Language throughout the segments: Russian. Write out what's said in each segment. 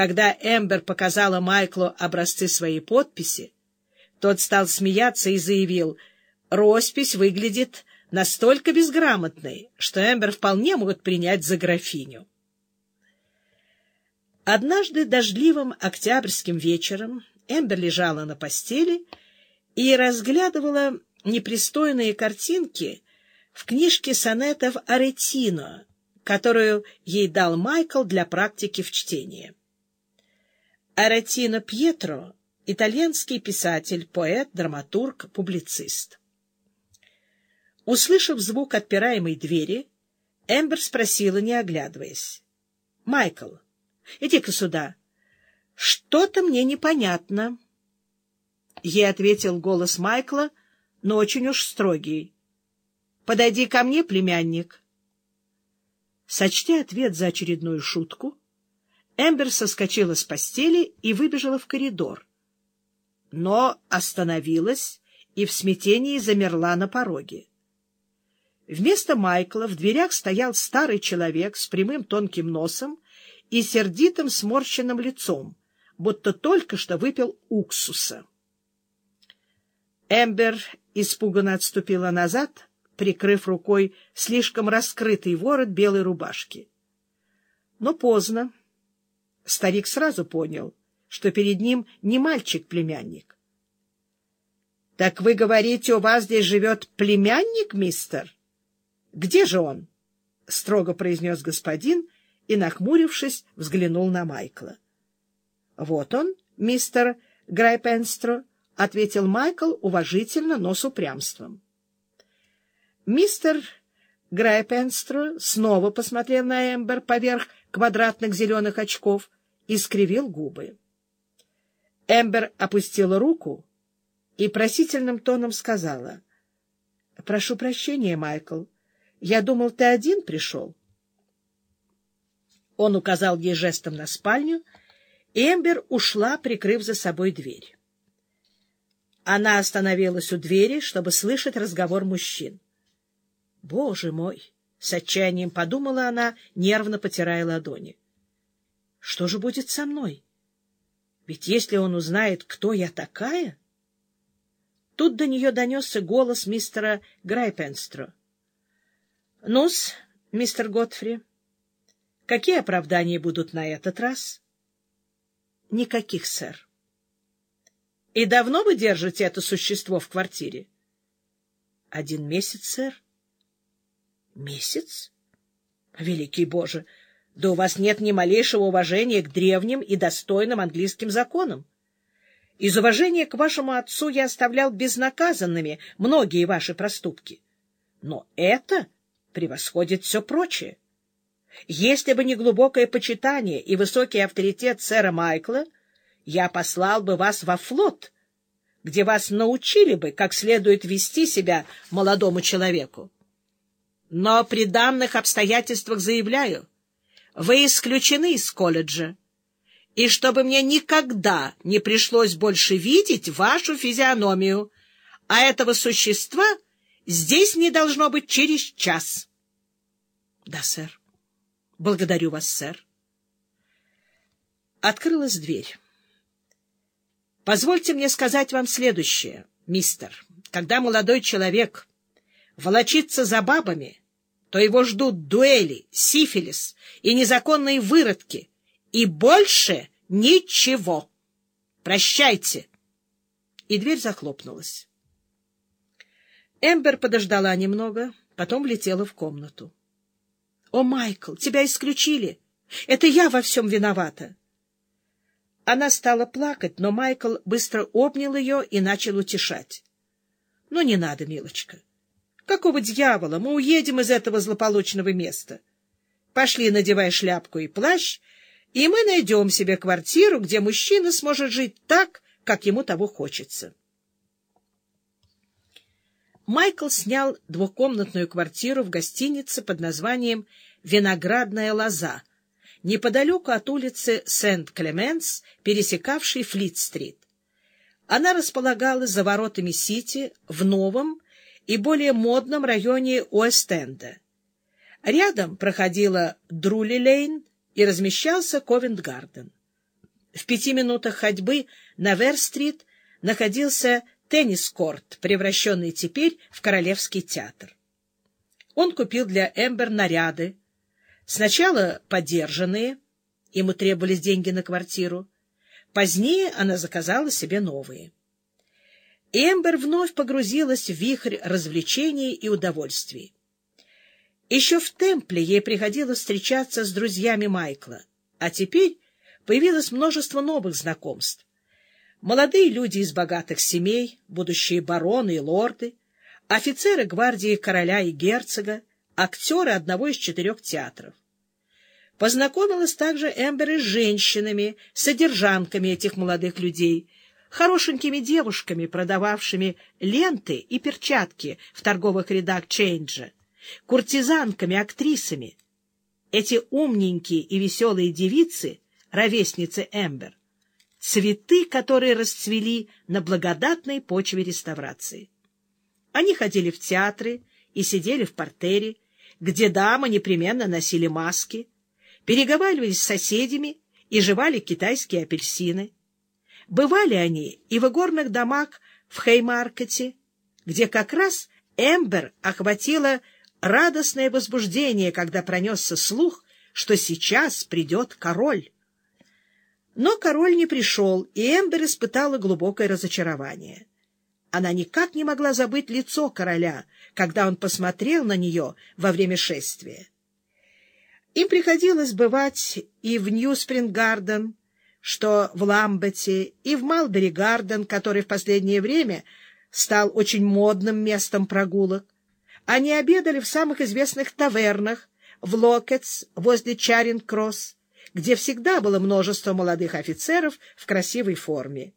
Когда Эмбер показала Майклу образцы своей подписи, тот стал смеяться и заявил, роспись выглядит настолько безграмотной, что Эмбер вполне могут принять за графиню. Однажды дождливым октябрьским вечером Эмбер лежала на постели и разглядывала непристойные картинки в книжке сонетов Аретино, которую ей дал Майкл для практики в чтении. Аретино Пьетро — итальянский писатель, поэт, драматург, публицист. Услышав звук отпираемой двери, Эмбер спросила, не оглядываясь. — Майкл, иди-ка сюда. Что-то мне непонятно. Ей ответил голос Майкла, но очень уж строгий. — Подойди ко мне, племянник. Сочтя ответ за очередную шутку, Эмбер соскочила с постели и выбежала в коридор. Но остановилась и в смятении замерла на пороге. Вместо Майкла в дверях стоял старый человек с прямым тонким носом и сердитым сморщенным лицом, будто только что выпил уксуса. Эмбер испуганно отступила назад, прикрыв рукой слишком раскрытый ворот белой рубашки. Но поздно. Старик сразу понял, что перед ним не мальчик-племянник. — Так вы говорите, у вас здесь живет племянник, мистер? —— Где же он? — строго произнес господин и, нахмурившись, взглянул на Майкла. — Вот он, мистер Грайпенстро, — ответил Майкл уважительно, но с упрямством. Мистер Грайпенстро снова посмотрел на Эмбер поверх квадратных зеленых очков и скривил губы. Эмбер опустила руку и просительным тоном сказала. — Прошу прощения, Майкл. — я думал, ты один пришел. Он указал ей жестом на спальню, и Эмбер ушла, прикрыв за собой дверь. Она остановилась у двери, чтобы слышать разговор мужчин. «Боже мой!» — с отчаянием подумала она, нервно потирая ладони. «Что же будет со мной? Ведь если он узнает, кто я такая...» Тут до нее донесся голос мистера Грайпенстро. — Ну-с, мистер Готфри, какие оправдания будут на этот раз? — Никаких, сэр. — И давно вы держите это существо в квартире? — Один месяц, сэр. — Месяц? Великий Боже! Да у вас нет ни малейшего уважения к древним и достойным английским законам. Из уважения к вашему отцу я оставлял безнаказанными многие ваши проступки. Но это превосходит все прочее. Если бы не глубокое почитание и высокий авторитет сэра Майкла, я послал бы вас во флот, где вас научили бы, как следует вести себя молодому человеку. Но при данных обстоятельствах заявляю, вы исключены из колледжа, и чтобы мне никогда не пришлось больше видеть вашу физиономию, а этого существа — Здесь не должно быть через час. — Да, сэр. — Благодарю вас, сэр. Открылась дверь. — Позвольте мне сказать вам следующее, мистер. Когда молодой человек волочится за бабами, то его ждут дуэли, сифилис и незаконные выродки, и больше ничего. Прощайте. И дверь захлопнулась. Эмбер подождала немного, потом влетела в комнату. — О, Майкл, тебя исключили! Это я во всем виновата! Она стала плакать, но Майкл быстро обнял ее и начал утешать. — Ну, не надо, милочка. Какого дьявола? Мы уедем из этого злополучного места. Пошли, надевай шляпку и плащ, и мы найдем себе квартиру, где мужчина сможет жить так, как ему того хочется. — Майкл снял двухкомнатную квартиру в гостинице под названием «Виноградная лоза», неподалеку от улицы Сент-Клеменс, пересекавшей Флит-стрит. Она располагалась за воротами Сити в новом и более модном районе Уэст-Энда. Рядом проходила Друли-Лейн и размещался Ковент-Гарден. В пяти минутах ходьбы на Вер-стрит находился теннис-корт, превращенный теперь в Королевский театр. Он купил для Эмбер наряды, сначала подержанные, ему требовались деньги на квартиру, позднее она заказала себе новые. Эмбер вновь погрузилась в вихрь развлечений и удовольствий. Еще в Темпле ей приходилось встречаться с друзьями Майкла, а теперь появилось множество новых знакомств. Молодые люди из богатых семей, будущие бароны и лорды, офицеры гвардии короля и герцога, актеры одного из четырех театров. Познакомилась также Эмбер и с женщинами, содержанками этих молодых людей, хорошенькими девушками, продававшими ленты и перчатки в торговых рядах Чейнджа, куртизанками, актрисами. Эти умненькие и веселые девицы, ровесницы Эмбер, цветы, которые расцвели на благодатной почве реставрации. Они ходили в театры и сидели в портере, где дамы непременно носили маски, переговаривались с соседями и жевали китайские апельсины. Бывали они и в игорных домах в Хеймаркете, где как раз Эмбер охватило радостное возбуждение, когда пронесся слух, что сейчас придет король. Но король не пришел, и Эмбер испытала глубокое разочарование. Она никак не могла забыть лицо короля, когда он посмотрел на нее во время шествия. Им приходилось бывать и в Ньюспринг-Гарден, что в Ламбете, и в Малбери-Гарден, который в последнее время стал очень модным местом прогулок. Они обедали в самых известных тавернах, в Локетс, возле Чаринг-Кросс, где всегда было множество молодых офицеров в красивой форме.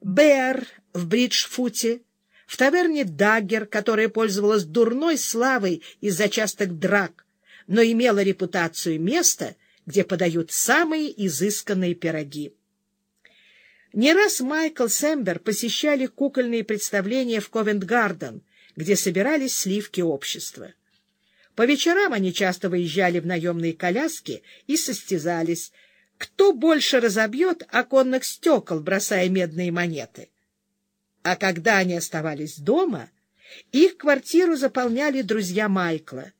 Бэр в Бриджфуте, в таверне Даггер, которая пользовалась дурной славой из-за частых драк, но имела репутацию места, где подают самые изысканные пироги. Не раз Майкл Сэмбер посещали кукольные представления в Ковент-Гарден, где собирались сливки общества. По вечерам они часто выезжали в наемные коляски и состязались, кто больше разобьет оконных стекол, бросая медные монеты. А когда они оставались дома, их квартиру заполняли друзья Майкла,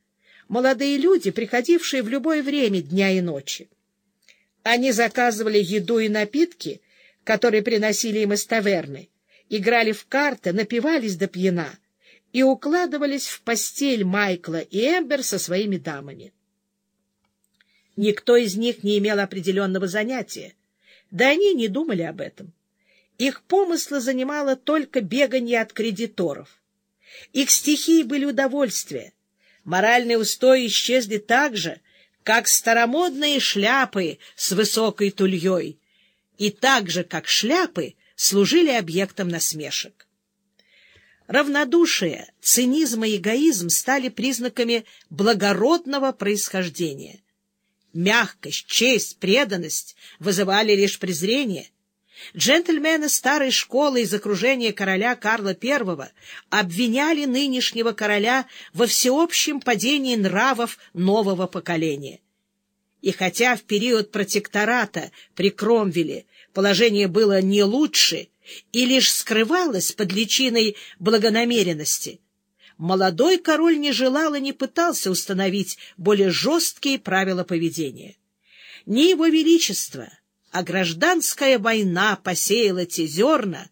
молодые люди, приходившие в любое время дня и ночи. Они заказывали еду и напитки, которые приносили им из таверны, играли в карты, напивались до пьяна — и укладывались в постель Майкла и Эмбер со своими дамами. Никто из них не имел определенного занятия, да они не думали об этом. Их помыслы занимало только бегание от кредиторов. Их стихии были удовольствия. Моральные устои исчезли так же, как старомодные шляпы с высокой тульей, и так же, как шляпы, служили объектом насмешек. Равнодушие, цинизм и эгоизм стали признаками благородного происхождения. Мягкость, честь, преданность вызывали лишь презрение. Джентльмены старой школы из окружения короля Карла I обвиняли нынешнего короля во всеобщем падении нравов нового поколения. И хотя в период протектората при Кромвеле положение было не лучше, и лишь скрывалась под личиной благонамеренности. Молодой король не желал и не пытался установить более жесткие правила поведения. Не его величество, а гражданская война посеяла те зерна,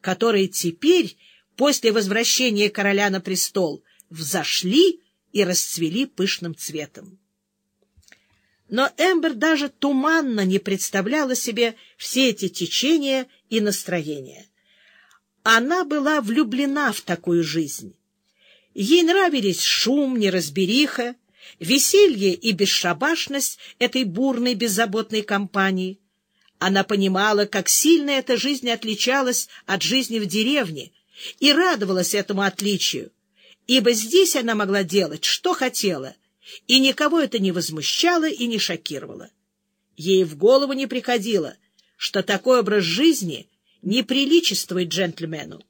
которые теперь, после возвращения короля на престол, взошли и расцвели пышным цветом. Но Эмбер даже туманно не представляла себе все эти течения и настроения. Она была влюблена в такую жизнь. Ей нравились шум, неразбериха, веселье и бесшабашность этой бурной, беззаботной компании. Она понимала, как сильно эта жизнь отличалась от жизни в деревне, и радовалась этому отличию, ибо здесь она могла делать, что хотела, и никого это не возмущало и не шокировало. Ей в голову не приходило, что такой образ жизни не приличествует джентльмену.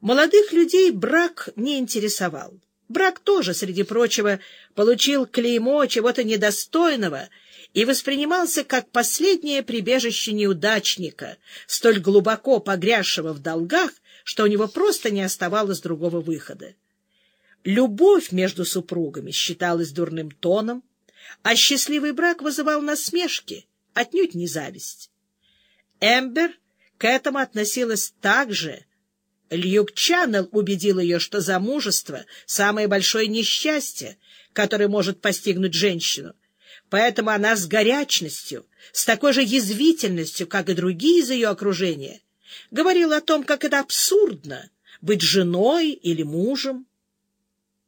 Молодых людей брак не интересовал. Брак тоже, среди прочего, получил клеймо чего-то недостойного и воспринимался как последнее прибежище неудачника, столь глубоко погрязшего в долгах, что у него просто не оставалось другого выхода. Любовь между супругами считалась дурным тоном, а счастливый брак вызывал насмешки, отнюдь не зависть. Эмбер к этому относилась так же. Льюк Чаннел убедил ее, что замужество — самое большое несчастье, которое может постигнуть женщину, поэтому она с горячностью, с такой же язвительностью, как и другие из ее окружения, говорила о том, как это абсурдно — быть женой или мужем.